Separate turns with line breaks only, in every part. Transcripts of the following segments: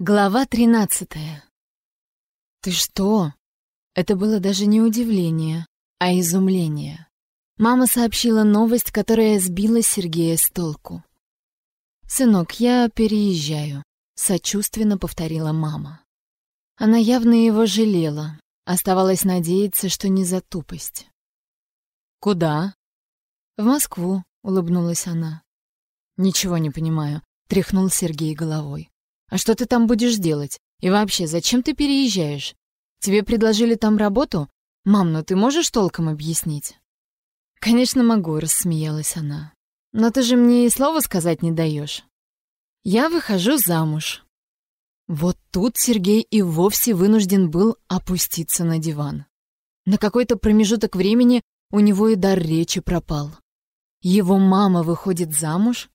Глава тринадцатая. «Ты что?» Это было даже не удивление, а изумление. Мама сообщила новость, которая сбила Сергея с толку. «Сынок, я переезжаю», — сочувственно повторила мама. Она явно его жалела. Оставалось надеяться, что не за тупость. «Куда?» «В Москву», — улыбнулась она. «Ничего не понимаю», — тряхнул Сергей головой. А что ты там будешь делать? И вообще, зачем ты переезжаешь? Тебе предложили там работу? Мам, ну ты можешь толком объяснить?» «Конечно могу», — рассмеялась она. «Но ты же мне и слова сказать не даешь. Я выхожу замуж». Вот тут Сергей и вовсе вынужден был опуститься на диван. На какой-то промежуток времени у него и дар речи пропал. Его мама выходит замуж?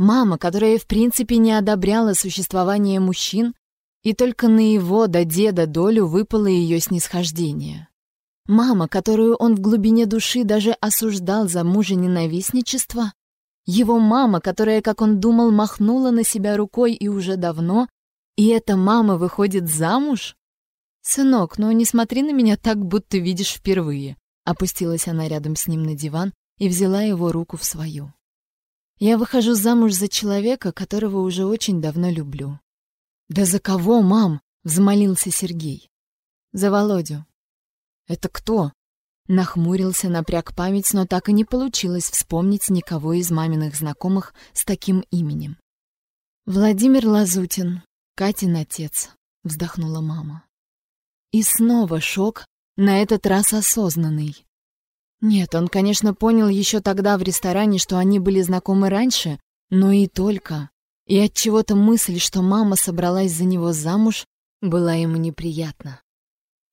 Мама, которая в принципе не одобряла существование мужчин, и только на его до деда долю выпало ее снисхождение. Мама, которую он в глубине души даже осуждал за мужа-ненавистничество. Его мама, которая, как он думал, махнула на себя рукой и уже давно, и эта мама выходит замуж? «Сынок, ну не смотри на меня так, будто видишь впервые», опустилась она рядом с ним на диван и взяла его руку в свою. Я выхожу замуж за человека, которого уже очень давно люблю. «Да за кого, мам?» — взмолился Сергей. «За Володю». «Это кто?» Нахмурился, напряг память, но так и не получилось вспомнить никого из маминых знакомых с таким именем. «Владимир Лазутин, Катин отец», — вздохнула мама. И снова шок, на этот раз осознанный. Нет, он, конечно, понял еще тогда в ресторане, что они были знакомы раньше, но и только. И от чего-то мысль, что мама собралась за него замуж, была ему неприятна.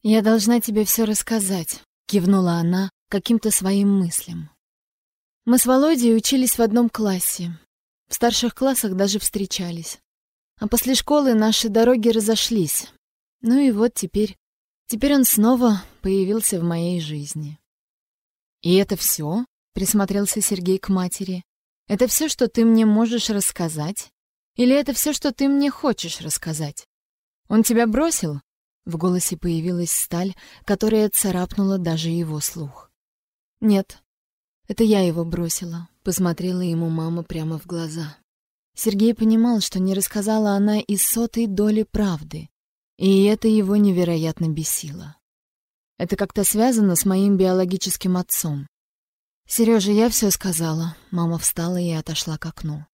«Я должна тебе все рассказать», — кивнула она каким-то своим мыслям. «Мы с Володей учились в одном классе. В старших классах даже встречались. А после школы наши дороги разошлись. Ну и вот теперь... Теперь он снова появился в моей жизни». «И это все?» — присмотрелся Сергей к матери. «Это все, что ты мне можешь рассказать? Или это все, что ты мне хочешь рассказать? Он тебя бросил?» В голосе появилась сталь, которая царапнула даже его слух. «Нет, это я его бросила», — посмотрела ему мама прямо в глаза. Сергей понимал, что не рассказала она и сотой доли правды, и это его невероятно бесило. Это как-то связано с моим биологическим отцом. Сережа, я все сказала. Мама встала и отошла к окну.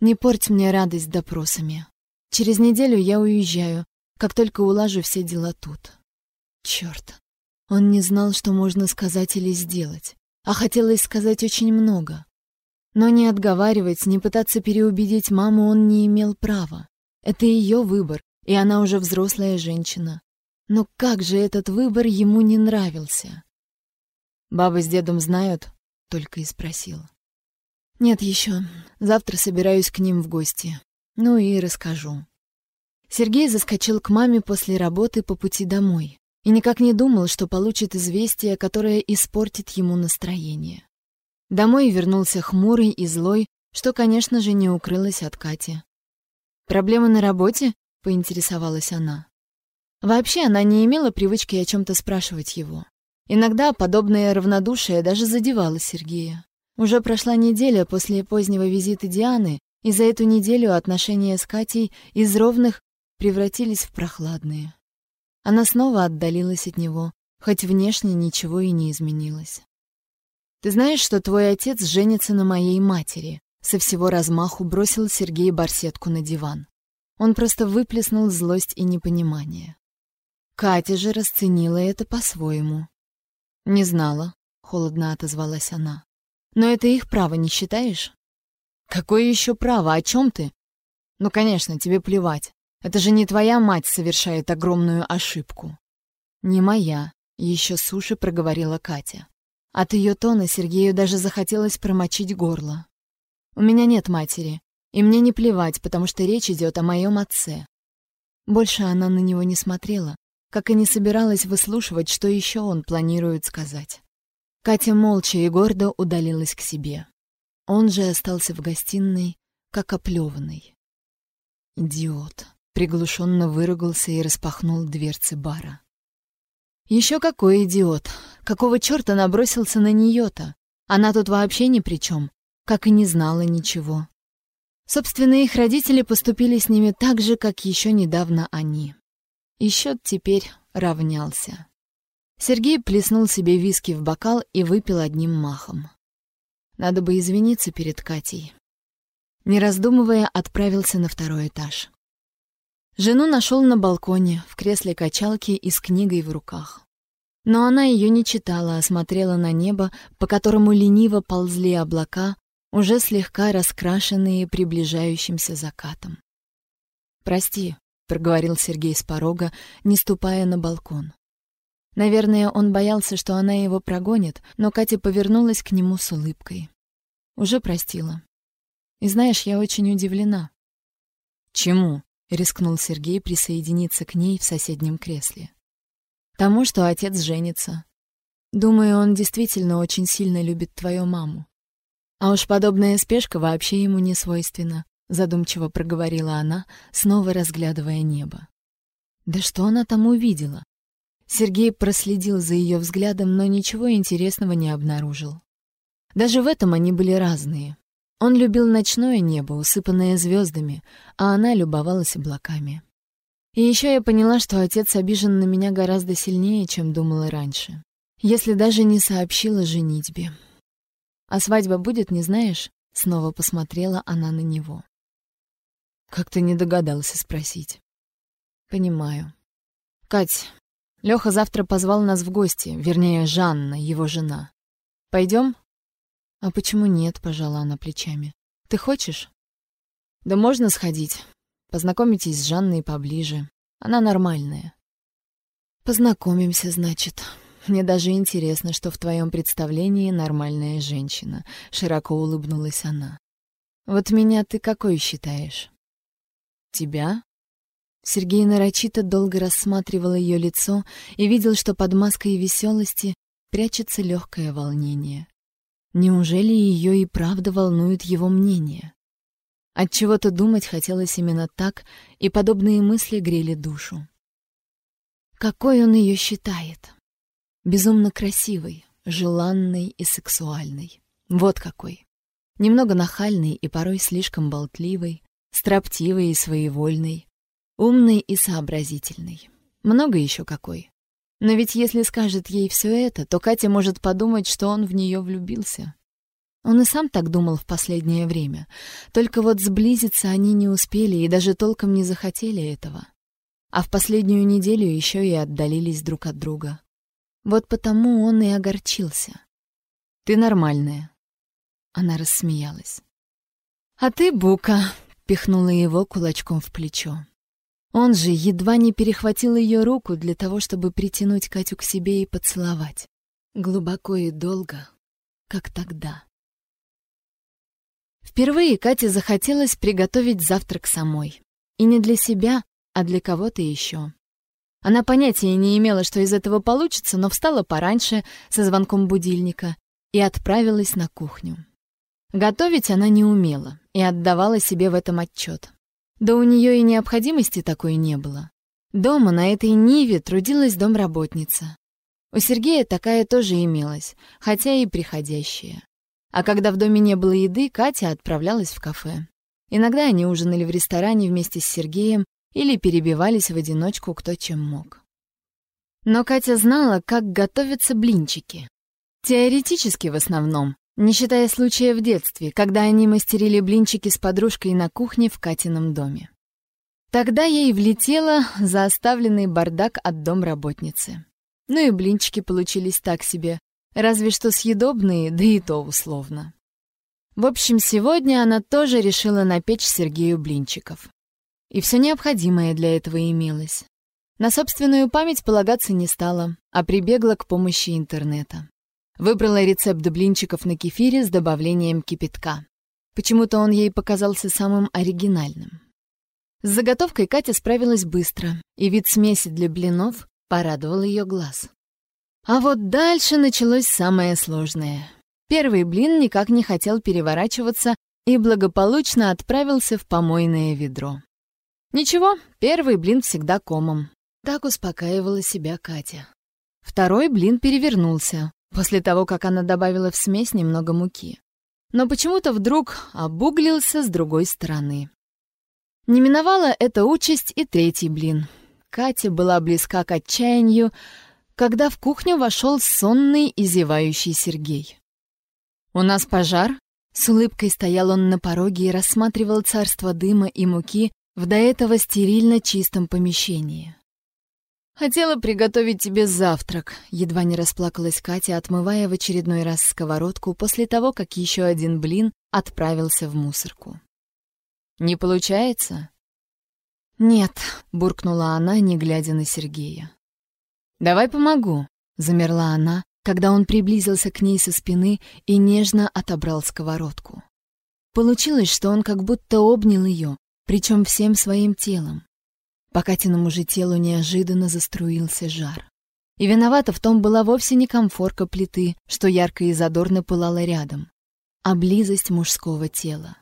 Не порть мне радость допросами. Через неделю я уезжаю, как только улажу все дела тут. Черт. Он не знал, что можно сказать или сделать, а хотелось сказать очень много. Но не отговаривать, не пытаться переубедить маму он не имел права. Это ее выбор, и она уже взрослая женщина. Но как же этот выбор ему не нравился? «Баба с дедом знают?» — только и спросил. «Нет еще. Завтра собираюсь к ним в гости. Ну и расскажу». Сергей заскочил к маме после работы по пути домой и никак не думал, что получит известие, которое испортит ему настроение. Домой вернулся хмурый и злой, что, конечно же, не укрылось от Кати. «Проблемы на работе?» — поинтересовалась она. Вообще она не имела привычки о чем-то спрашивать его. Иногда подобное равнодушие даже задевало Сергея. Уже прошла неделя после позднего визита Дианы, и за эту неделю отношения с Катей из ровных превратились в прохладные. Она снова отдалилась от него, хоть внешне ничего и не изменилось. «Ты знаешь, что твой отец женится на моей матери?» Со всего размаху бросил Сергей барсетку на диван. Он просто выплеснул злость и непонимание. Катя же расценила это по-своему. «Не знала», — холодно отозвалась она. «Но это их право, не считаешь?» «Какое еще право? О чем ты?» «Ну, конечно, тебе плевать. Это же не твоя мать совершает огромную ошибку». «Не моя», — еще суши проговорила Катя. От ее тона Сергею даже захотелось промочить горло. «У меня нет матери, и мне не плевать, потому что речь идет о моем отце». Больше она на него не смотрела, как и не собиралась выслушивать, что еще он планирует сказать. Катя молча и гордо удалилась к себе. Он же остался в гостиной, как оплеванный. «Идиот», приглушенно выругался и распахнул дверцы бара. Еще какой идиот! Какого черта набросился на нее-то? Она тут вообще ни при чем, как и не знала ничего. Собственно, их родители поступили с ними так же, как еще недавно они. И счет теперь равнялся. Сергей плеснул себе виски в бокал и выпил одним махом. Надо бы извиниться перед Катей. Не раздумывая, отправился на второй этаж. Жену нашел на балконе, в кресле качалки и с книгой в руках. Но она ее не читала, а смотрела на небо, по которому лениво ползли облака, уже слегка раскрашенные приближающимся закатом. «Прости», — проговорил Сергей с порога, не ступая на балкон. Наверное, он боялся, что она его прогонит, но Катя повернулась к нему с улыбкой. «Уже простила. И знаешь, я очень удивлена». «Чему?» — рискнул Сергей присоединиться к ней в соседнем кресле. «Тому, что отец женится. Думаю, он действительно очень сильно любит твою маму. А уж подобная спешка вообще ему не свойственна, задумчиво проговорила она, снова разглядывая небо. Да что она там увидела? Сергей проследил за ее взглядом, но ничего интересного не обнаружил. Даже в этом они были разные. Он любил ночное небо, усыпанное звездами, а она любовалась облаками. И еще я поняла, что отец обижен на меня гораздо сильнее, чем думала раньше. Если даже не сообщила женитьбе. А свадьба будет, не знаешь?» Снова посмотрела она на него. «Как ты не догадался спросить?» «Понимаю. Кать, Лёха завтра позвал нас в гости, вернее, Жанна, его жена. Пойдем? «А почему нет?» — пожала она плечами. «Ты хочешь?» «Да можно сходить. Познакомитесь с Жанной поближе. Она нормальная». «Познакомимся, значит», мне даже интересно, что в твоем представлении нормальная женщина, широко улыбнулась она. Вот меня ты какой считаешь? Тебя? Сергей нарочито долго рассматривал ее лицо и видел, что под маской веселости прячется легкое волнение. Неужели ее и правда волнует его мнение? От чего-то думать хотелось именно так, и подобные мысли грели душу. Какой он ее считает? Безумно красивый, желанный и сексуальный. Вот какой. Немного нахальный и порой слишком болтливый, строптивый и своевольный, умный и сообразительный. Много еще какой. Но ведь если скажет ей все это, то Катя может подумать, что он в нее влюбился. Он и сам так думал в последнее время. Только вот сблизиться они не успели и даже толком не захотели этого. А в последнюю неделю еще и отдалились друг от друга. Вот потому он и огорчился. «Ты нормальная». Она рассмеялась. «А ты, Бука!» — пихнула его кулачком в плечо. Он же едва не перехватил ее руку для того, чтобы притянуть Катю к себе и поцеловать. Глубоко и долго, как тогда. Впервые Кате захотелось приготовить завтрак самой. И не для себя, а для кого-то еще. Она понятия не имела, что из этого получится, но встала пораньше со звонком будильника и отправилась на кухню. Готовить она не умела и отдавала себе в этом отчет. Да у нее и необходимости такой не было. Дома на этой ниве трудилась домработница. У Сергея такая тоже имелась, хотя и приходящая. А когда в доме не было еды, Катя отправлялась в кафе. Иногда они ужинали в ресторане вместе с Сергеем или перебивались в одиночку кто чем мог. Но Катя знала, как готовятся блинчики. Теоретически в основном, не считая случая в детстве, когда они мастерили блинчики с подружкой на кухне в Катином доме. Тогда ей влетело за оставленный бардак от домработницы. Ну и блинчики получились так себе, разве что съедобные, да и то условно. В общем, сегодня она тоже решила напечь Сергею блинчиков. И все необходимое для этого имелось. На собственную память полагаться не стала, а прибегла к помощи интернета. Выбрала рецепт блинчиков на кефире с добавлением кипятка. Почему-то он ей показался самым оригинальным. С заготовкой Катя справилась быстро, и вид смеси для блинов порадовал ее глаз. А вот дальше началось самое сложное. Первый блин никак не хотел переворачиваться и благополучно отправился в помойное ведро. Ничего, первый блин всегда комом. Так успокаивала себя Катя. Второй блин перевернулся, после того, как она добавила в смесь немного муки. Но почему-то вдруг обуглился с другой стороны. Не миновала эта участь и третий блин. Катя была близка к отчаянию, когда в кухню вошел сонный и зевающий Сергей. «У нас пожар?» С улыбкой стоял он на пороге и рассматривал царство дыма и муки в до этого стерильно чистом помещении. «Хотела приготовить тебе завтрак», — едва не расплакалась Катя, отмывая в очередной раз сковородку после того, как еще один блин отправился в мусорку. «Не получается?» «Нет», — буркнула она, не глядя на Сергея. «Давай помогу», — замерла она, когда он приблизился к ней со спины и нежно отобрал сковородку. Получилось, что он как будто обнял ее, причем всем своим телом. По Катиному же телу неожиданно заструился жар. И виновата в том была вовсе не комфорка плиты, что ярко и задорно пылала рядом, а близость мужского тела.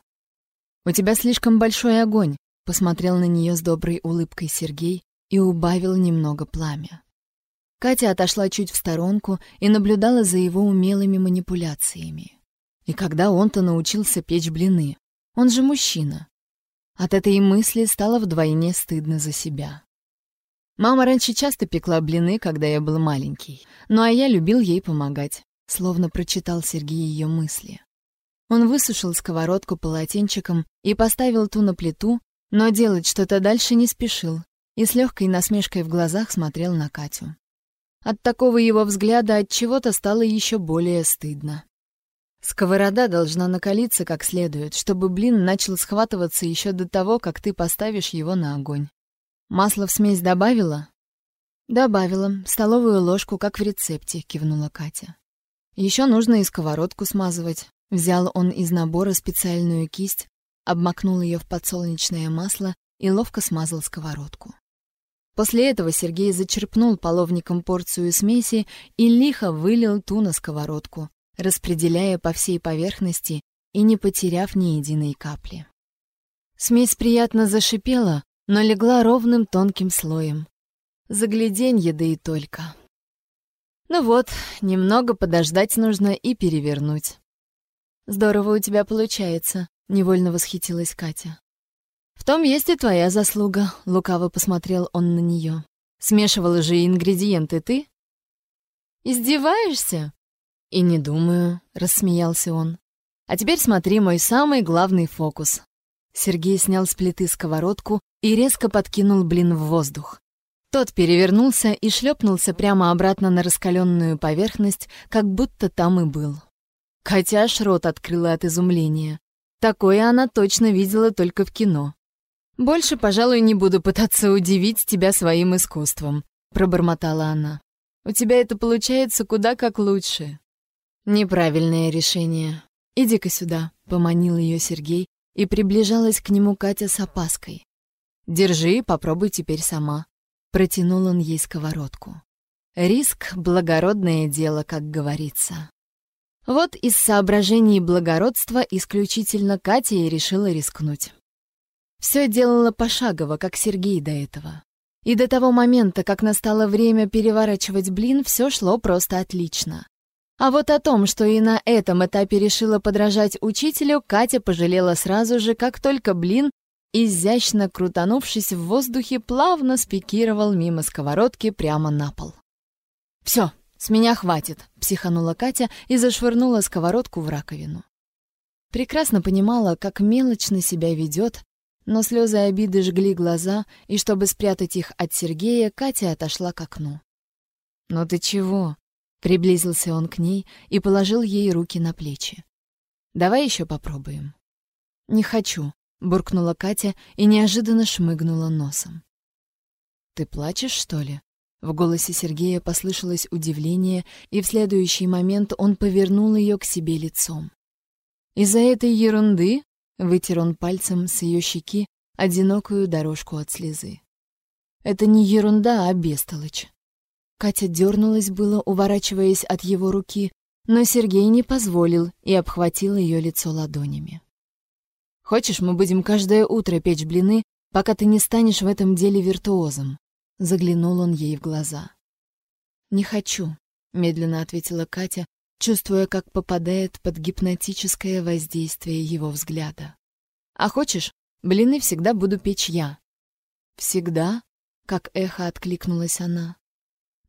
«У тебя слишком большой огонь», — посмотрел на нее с доброй улыбкой Сергей и убавил немного пламя. Катя отошла чуть в сторонку и наблюдала за его умелыми манипуляциями. И когда он-то научился печь блины? Он же мужчина. От этой мысли стало вдвойне стыдно за себя. Мама раньше часто пекла блины, когда я был маленький, ну а я любил ей помогать, словно прочитал Сергей ее мысли. Он высушил сковородку полотенчиком и поставил ту на плиту, но делать что-то дальше не спешил и с легкой насмешкой в глазах смотрел на Катю. От такого его взгляда от чего-то стало еще более стыдно. Сковорода должна накалиться как следует, чтобы блин начал схватываться еще до того, как ты поставишь его на огонь. Масло в смесь добавила? Добавила. Столовую ложку, как в рецепте, кивнула Катя. Еще нужно и сковородку смазывать. Взял он из набора специальную кисть, обмакнул ее в подсолнечное масло и ловко смазал сковородку. После этого Сергей зачерпнул половником порцию смеси и лихо вылил ту на сковородку, распределяя по всей поверхности и не потеряв ни единой капли. Смесь приятно зашипела, но легла ровным тонким слоем. Загляденье, да и только. Ну вот, немного подождать нужно и перевернуть. «Здорово у тебя получается», — невольно восхитилась Катя. «В том есть и твоя заслуга», — лукаво посмотрел он на нее. «Смешивала же ингредиенты ты?» «Издеваешься?» «И не думаю», — рассмеялся он. «А теперь смотри мой самый главный фокус». Сергей снял с плиты сковородку и резко подкинул блин в воздух. Тот перевернулся и шлепнулся прямо обратно на раскаленную поверхность, как будто там и был. Катя аж рот открыла от изумления. Такое она точно видела только в кино. «Больше, пожалуй, не буду пытаться удивить тебя своим искусством», — пробормотала она. «У тебя это получается куда как лучше». Неправильное решение. Иди-ка сюда, поманил ее Сергей, и приближалась к нему Катя с опаской. Держи, попробуй теперь сама. Протянул он ей сковородку. Риск — благородное дело, как говорится. Вот из соображений благородства исключительно Катя и решила рискнуть. Все делала пошагово, как Сергей до этого. И до того момента, как настало время переворачивать блин, все шло просто отлично. А вот о том, что и на этом этапе решила подражать учителю, Катя пожалела сразу же, как только блин, изящно крутанувшись в воздухе, плавно спикировал мимо сковородки прямо на пол. «Все, с меня хватит», — психанула Катя и зашвырнула сковородку в раковину. Прекрасно понимала, как мелочно себя ведет, но слезы обиды жгли глаза, и чтобы спрятать их от Сергея, Катя отошла к окну. «Ну ты чего?» Приблизился он к ней и положил ей руки на плечи. «Давай еще попробуем». «Не хочу», — буркнула Катя и неожиданно шмыгнула носом. «Ты плачешь, что ли?» В голосе Сергея послышалось удивление, и в следующий момент он повернул ее к себе лицом. «Из-за этой ерунды?» — вытер он пальцем с ее щеки одинокую дорожку от слезы. «Это не ерунда, а бестолочь. Катя дернулась было, уворачиваясь от его руки, но Сергей не позволил и обхватил ее лицо ладонями. «Хочешь, мы будем каждое утро печь блины, пока ты не станешь в этом деле виртуозом», — заглянул он ей в глаза. «Не хочу», — медленно ответила Катя, чувствуя, как попадает под гипнотическое воздействие его взгляда. «А хочешь, блины всегда буду печь я». «Всегда?» — как эхо откликнулась она.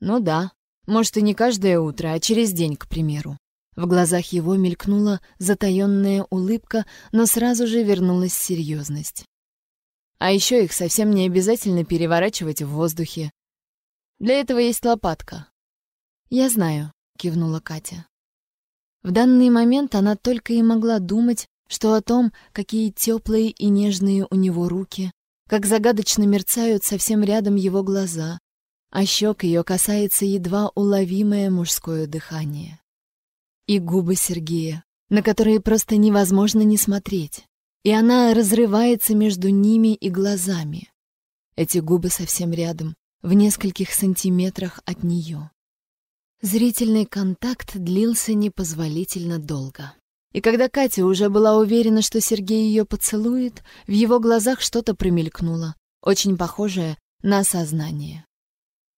«Ну да. Может, и не каждое утро, а через день, к примеру». В глазах его мелькнула затаённая улыбка, но сразу же вернулась серьезность. А еще их совсем не обязательно переворачивать в воздухе. Для этого есть лопатка. «Я знаю», — кивнула Катя. В данный момент она только и могла думать, что о том, какие теплые и нежные у него руки, как загадочно мерцают совсем рядом его глаза, а щек ее касается едва уловимое мужское дыхание. И губы Сергея, на которые просто невозможно не смотреть, и она разрывается между ними и глазами. Эти губы совсем рядом, в нескольких сантиметрах от нее. Зрительный контакт длился непозволительно долго. И когда Катя уже была уверена, что Сергей ее поцелует, в его глазах что-то промелькнуло, очень похожее на осознание.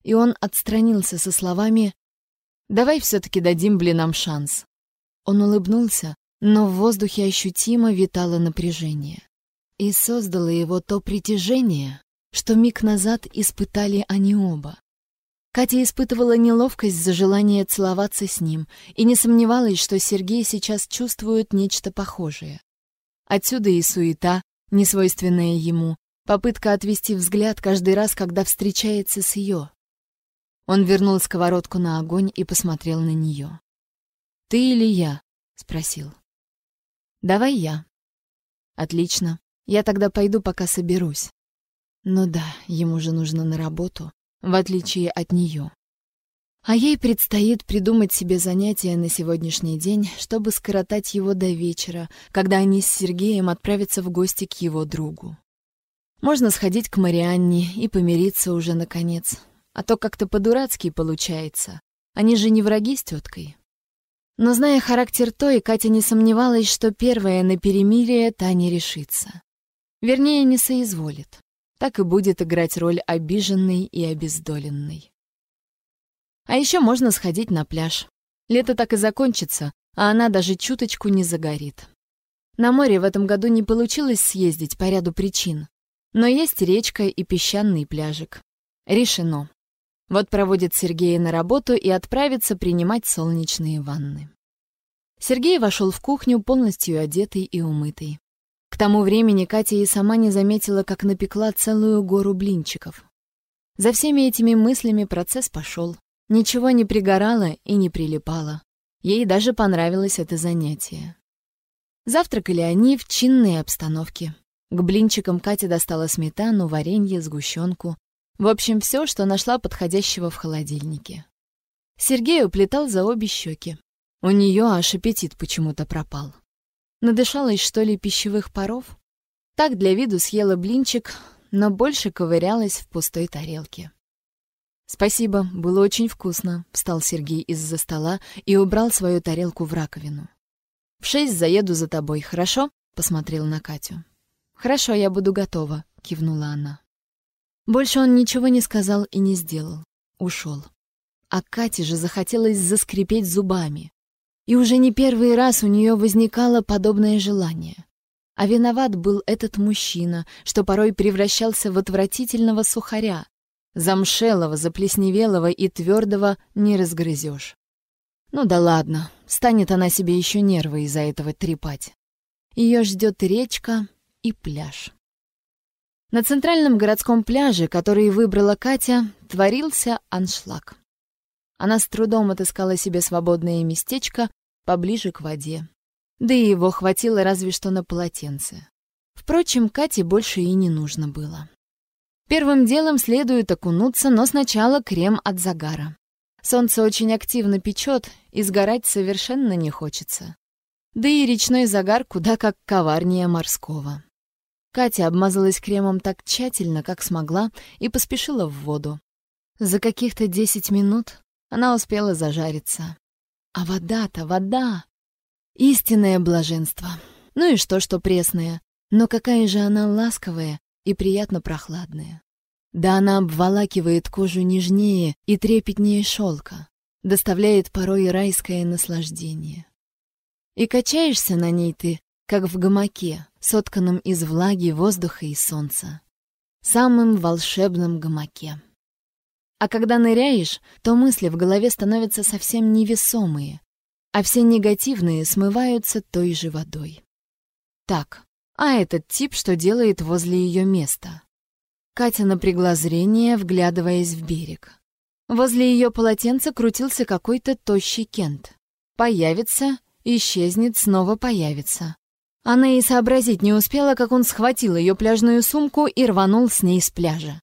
И он отстранился со словами «Давай все-таки дадим блинам шанс». Он улыбнулся, но в воздухе ощутимо витало напряжение. И создало его то притяжение, что миг назад испытали они оба. Катя испытывала неловкость за желание целоваться с ним и не сомневалась, что Сергей сейчас чувствует нечто похожее. Отсюда и суета, несвойственная ему, попытка отвести взгляд каждый раз, когда встречается с ее. Он вернул сковородку на огонь и посмотрел на нее. «Ты или я?» — спросил. «Давай я». «Отлично. Я тогда пойду, пока соберусь». Ну да, ему же нужно на работу в отличие от нее. А ей предстоит придумать себе занятия на сегодняшний день, чтобы скоротать его до вечера, когда они с Сергеем отправятся в гости к его другу. Можно сходить к Марианне и помириться уже наконец. А то как-то по-дурацки получается. Они же не враги с теткой. Но зная характер той, Катя не сомневалась, что первая на перемирие та не решится. Вернее, не соизволит так и будет играть роль обиженной и обездоленной. А еще можно сходить на пляж. Лето так и закончится, а она даже чуточку не загорит. На море в этом году не получилось съездить по ряду причин. Но есть речка и песчаный пляжик. Решено. Вот проводит Сергея на работу и отправится принимать солнечные ванны. Сергей вошел в кухню полностью одетый и умытый. К тому времени Катя и сама не заметила, как напекла целую гору блинчиков. За всеми этими мыслями процесс пошел. Ничего не пригорало и не прилипало. Ей даже понравилось это занятие. Завтракали они в чинной обстановке. К блинчикам Катя достала сметану, варенье, сгущенку. В общем, все, что нашла подходящего в холодильнике. Сергей уплетал за обе щеки. У нее аж аппетит почему-то пропал. Надышалась, что ли, пищевых паров? Так для виду съела блинчик, но больше ковырялась в пустой тарелке. «Спасибо, было очень вкусно», — встал Сергей из-за стола и убрал свою тарелку в раковину. «В шесть заеду за тобой, хорошо?» — посмотрел на Катю. «Хорошо, я буду готова», — кивнула она. Больше он ничего не сказал и не сделал. Ушел. А Кате же захотелось заскрипеть зубами. И уже не первый раз у нее возникало подобное желание. А виноват был этот мужчина, что порой превращался в отвратительного сухаря. Замшелого, заплесневелого и твердого не разгрызешь. Ну да ладно, станет она себе еще нервы из-за этого трепать. Ее ждет речка и пляж. На центральном городском пляже, который выбрала Катя, творился аншлаг. Она с трудом отыскала себе свободное местечко поближе к воде. Да и его хватило разве что на полотенце. Впрочем, Кате больше и не нужно было. Первым делом следует окунуться, но сначала крем от загара. Солнце очень активно печет, и сгорать совершенно не хочется. Да и речной загар куда как коварнее морского. Катя обмазалась кремом так тщательно, как смогла, и поспешила в воду. За каких-то десять минут она успела зажариться. А вода-то вода! Истинное блаженство. Ну и что, что пресная. Но какая же она ласковая и приятно прохладное. Да она обволакивает кожу нежнее и трепетнее шелка, доставляет порой райское наслаждение. И качаешься на ней ты, как в гамаке, сотканном из влаги, воздуха и солнца. Самым волшебном гамаке. А когда ныряешь, то мысли в голове становятся совсем невесомые, а все негативные смываются той же водой. Так, а этот тип что делает возле ее места? Катя напрягла зрение, вглядываясь в берег. Возле ее полотенца крутился какой-то тощий кент. Появится, исчезнет, снова появится. Она и сообразить не успела, как он схватил ее пляжную сумку и рванул с ней с пляжа.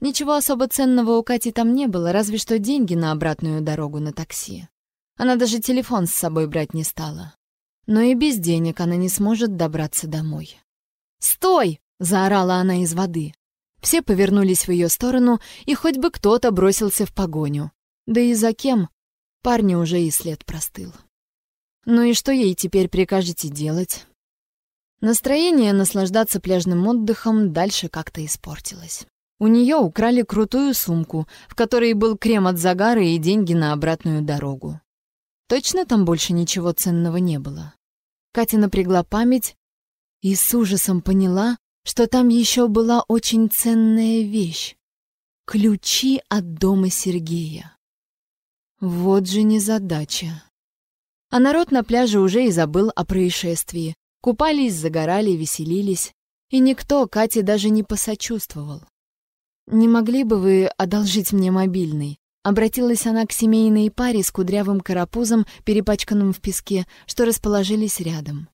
Ничего особо ценного у Кати там не было, разве что деньги на обратную дорогу на такси. Она даже телефон с собой брать не стала. Но и без денег она не сможет добраться домой. «Стой!» — заорала она из воды. Все повернулись в ее сторону, и хоть бы кто-то бросился в погоню. Да и за кем? Парни уже и след простыл. Ну и что ей теперь прикажете делать? Настроение наслаждаться пляжным отдыхом дальше как-то испортилось. У нее украли крутую сумку, в которой был крем от загара и деньги на обратную дорогу. Точно там больше ничего ценного не было? Катя напрягла память и с ужасом поняла, что там еще была очень ценная вещь — ключи от дома Сергея. Вот же незадача. А народ на пляже уже и забыл о происшествии. Купались, загорали, веселились. И никто Кате даже не посочувствовал. «Не могли бы вы одолжить мне мобильный?» Обратилась она к семейной паре с кудрявым карапузом, перепачканным в песке, что расположились рядом.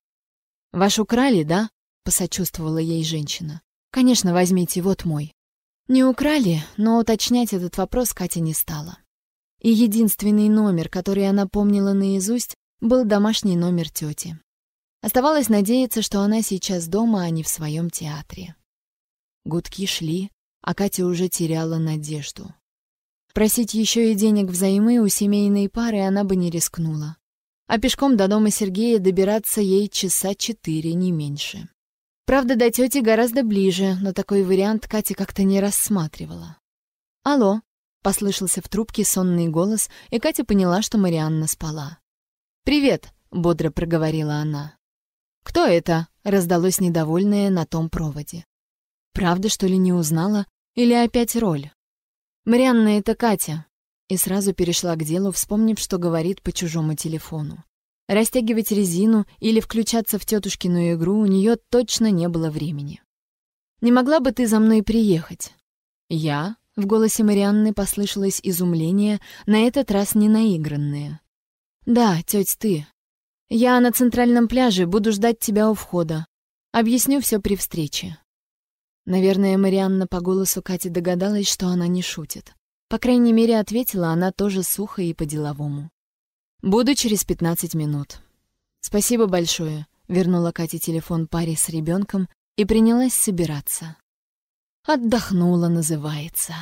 «Ваш украли, да?» — посочувствовала ей женщина. «Конечно, возьмите, вот мой». Не украли, но уточнять этот вопрос Катя не стала. И единственный номер, который она помнила наизусть, был домашний номер тети. Оставалось надеяться, что она сейчас дома, а не в своем театре. Гудки шли, а Катя уже теряла надежду. Просить еще и денег взаймы у семейной пары она бы не рискнула. А пешком до дома Сергея добираться ей часа четыре, не меньше. Правда, до тети гораздо ближе, но такой вариант Катя как-то не рассматривала. «Алло», — послышался в трубке сонный голос, и Катя поняла, что Марианна спала. «Привет», — бодро проговорила она. «Кто это?» — раздалось недовольное на том проводе. «Правда, что ли, не узнала? Или опять роль?» «Марианна, это Катя», и сразу перешла к делу, вспомнив, что говорит по чужому телефону. Растягивать резину или включаться в тетушкину игру у нее точно не было времени. «Не могла бы ты за мной приехать?» «Я?» — в голосе Марианны послышалось изумление, на этот раз не наигранное. «Да, тетя, ты. Я на центральном пляже, буду ждать тебя у входа. Объясню все при встрече». Наверное, Марианна по голосу Кати догадалась, что она не шутит. По крайней мере, ответила она тоже сухо и по-деловому. Буду через пятнадцать минут. Спасибо большое, вернула Катя телефон паре с ребенком и принялась собираться. Отдохнула, называется.